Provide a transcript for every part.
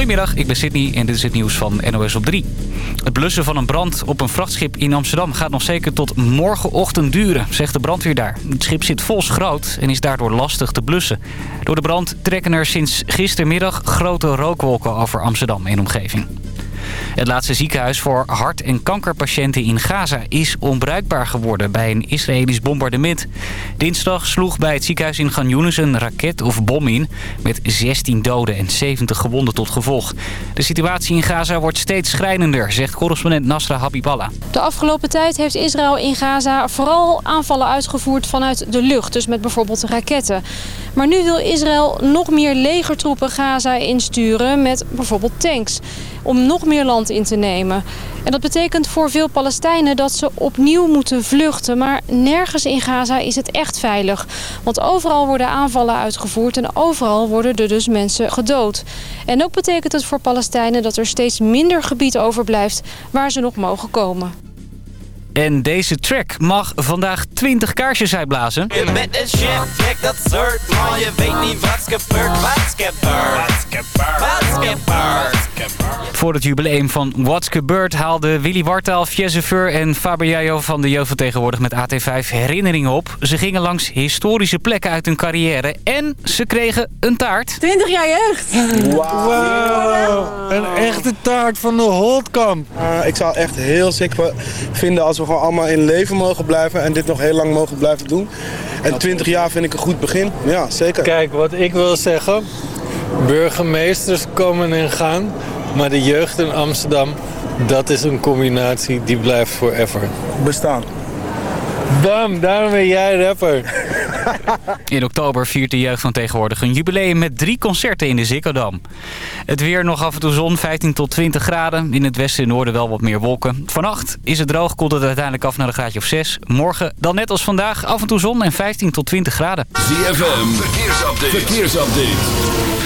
Goedemiddag, ik ben Sydney en dit is het nieuws van NOS op 3. Het blussen van een brand op een vrachtschip in Amsterdam gaat nog zeker tot morgenochtend duren, zegt de brandweer daar. Het schip zit vol schroot en is daardoor lastig te blussen. Door de brand trekken er sinds gistermiddag grote rookwolken over Amsterdam en omgeving. Het laatste ziekenhuis voor hart- en kankerpatiënten in Gaza is onbruikbaar geworden bij een Israëlisch bombardement. Dinsdag sloeg bij het ziekenhuis in Gan Yunis een raket of bom in met 16 doden en 70 gewonden tot gevolg. De situatie in Gaza wordt steeds schrijnender, zegt correspondent Nasra Habiballah. De afgelopen tijd heeft Israël in Gaza vooral aanvallen uitgevoerd vanuit de lucht, dus met bijvoorbeeld raketten. Maar nu wil Israël nog meer legertroepen Gaza insturen met bijvoorbeeld tanks om nog meer land in te nemen. En dat betekent voor veel Palestijnen dat ze opnieuw moeten vluchten. Maar nergens in Gaza is het echt veilig. Want overal worden aanvallen uitgevoerd en overal worden er dus mensen gedood. En ook betekent het voor Palestijnen dat er steeds minder gebied overblijft waar ze nog mogen komen. En deze track mag vandaag 20 kaarsjes uitblazen. Met een chef, check dat soort, maar je weet niet wat gebeurt. Wat gebeurt? Wat gebeurt? Voor het jubileum van What's Gebeurd haalden Willy Wartaal, Fiezeveur en Faber van de jeugd tegenwoordig met AT5 herinneringen op. Ze gingen langs historische plekken uit hun carrière en ze kregen een taart. 20 jaar jeugd. Wow. Een echte taart van de Holtkamp. Uh, ik zou echt heel sick vinden als we gewoon allemaal in leven mogen blijven en dit nog heel lang mogen blijven doen. En 20 jaar vind ik een goed begin. Ja, zeker. Kijk, wat ik wil zeggen. Burgemeesters komen en gaan. Maar de jeugd in Amsterdam, dat is een combinatie die blijft forever. Bestaan. Bam, daarom ben jij rapper. In oktober viert de jeugd van tegenwoordig een jubileum met drie concerten in de Ziggo. Het weer nog af en toe zon, 15 tot 20 graden. In het westen en noorden wel wat meer wolken. Vannacht is het droog, koelt het uiteindelijk af naar een graadje of 6. Morgen, dan net als vandaag, af en toe zon en 15 tot 20 graden. ZFM, verkeersupdate. verkeersupdate.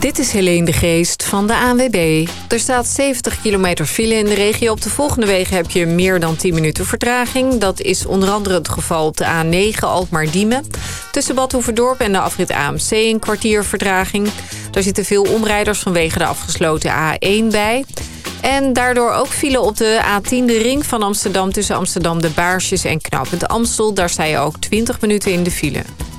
Dit is Helene de Geest van de ANWB. Er staat 70 kilometer file in de regio. Op de volgende wegen heb je meer dan 10 minuten vertraging. Dat is onder andere het geval op de A9 Alkmaar-Diemen. Tussen Bad en de afrit AMC een kwartier vertraging. Daar zitten veel omrijders vanwege de afgesloten A1 bij. En daardoor ook file op de A10, de ring van Amsterdam... tussen Amsterdam de Baarsjes en Knappend Amstel. Daar sta je ook 20 minuten in de file.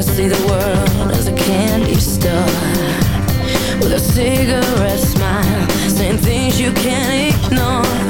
I see the world as a candy store with a cigarette smile, saying things you can't ignore.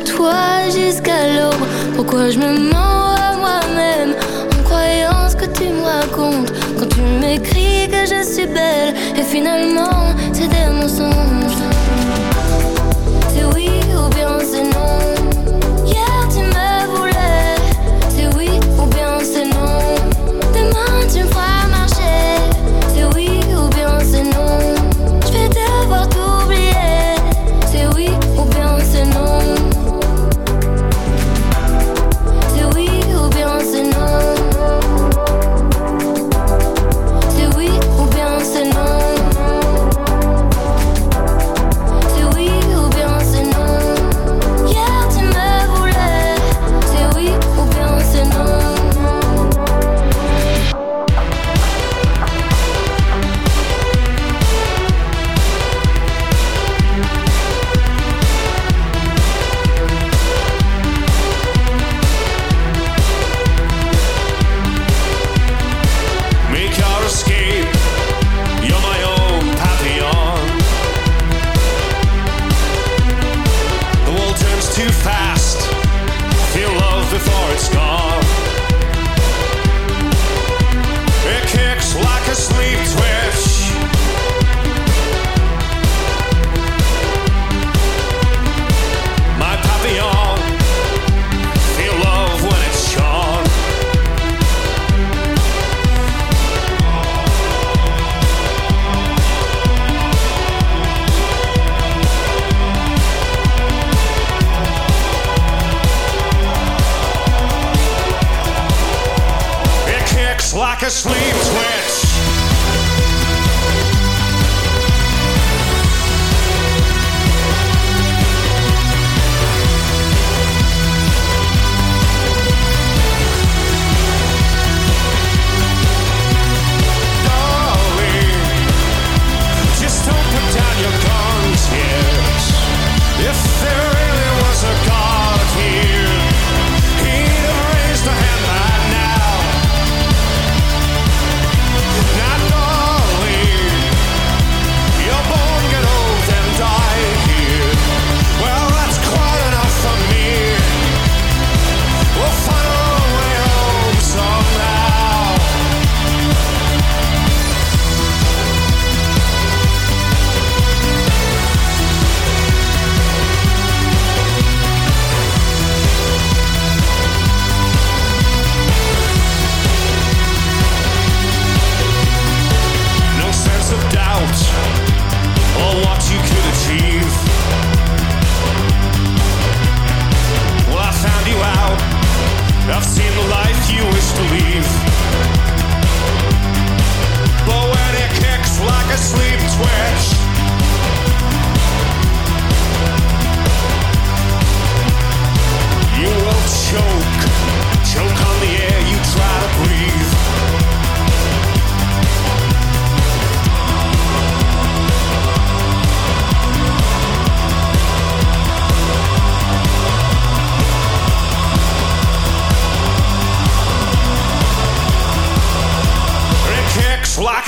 Toi jusqu'à l'aube. Pourquoi je me mens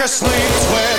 sleeps well.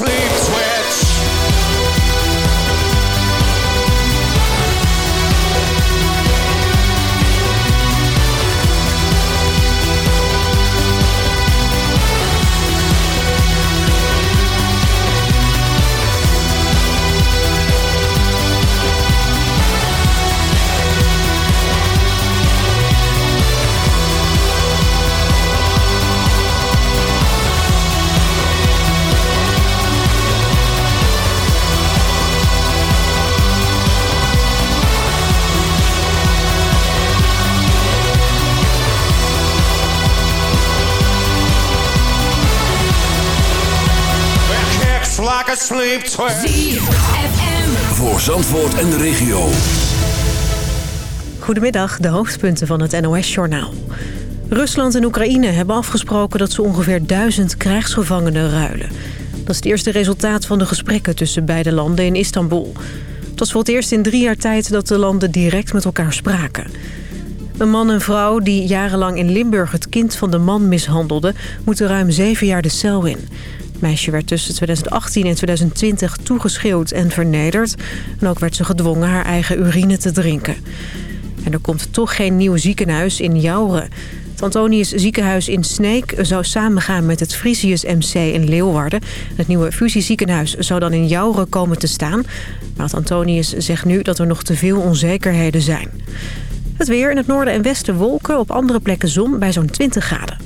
Sleep Voor Zandvoort en de regio. Goedemiddag, de hoofdpunten van het NOS-journaal. Rusland en Oekraïne hebben afgesproken dat ze ongeveer duizend krijgsgevangenen ruilen. Dat is het eerste resultaat van de gesprekken tussen beide landen in Istanbul. Het was voor het eerst in drie jaar tijd dat de landen direct met elkaar spraken. Een man en vrouw die jarenlang in Limburg het kind van de man mishandelden... moeten ruim zeven jaar de cel in. Meisje werd tussen 2018 en 2020 toegeschreeuwd en vernederd. En ook werd ze gedwongen haar eigen urine te drinken. En er komt toch geen nieuw ziekenhuis in Jouren. Het Antonius ziekenhuis in Sneek zou samengaan met het Frisius MC in Leeuwarden. Het nieuwe fusieziekenhuis zou dan in Jouren komen te staan. Maar het Antonius zegt nu dat er nog te veel onzekerheden zijn. Het weer in het noorden en westen wolken, op andere plekken zon bij zo'n 20 graden.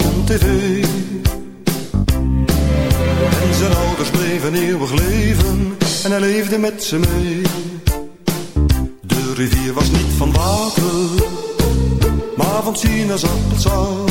ouders tv. En zijn ouders bleven eeuwig leven en hij leefde met ze mee. De rivier was niet van water, maar van sinaasappelsap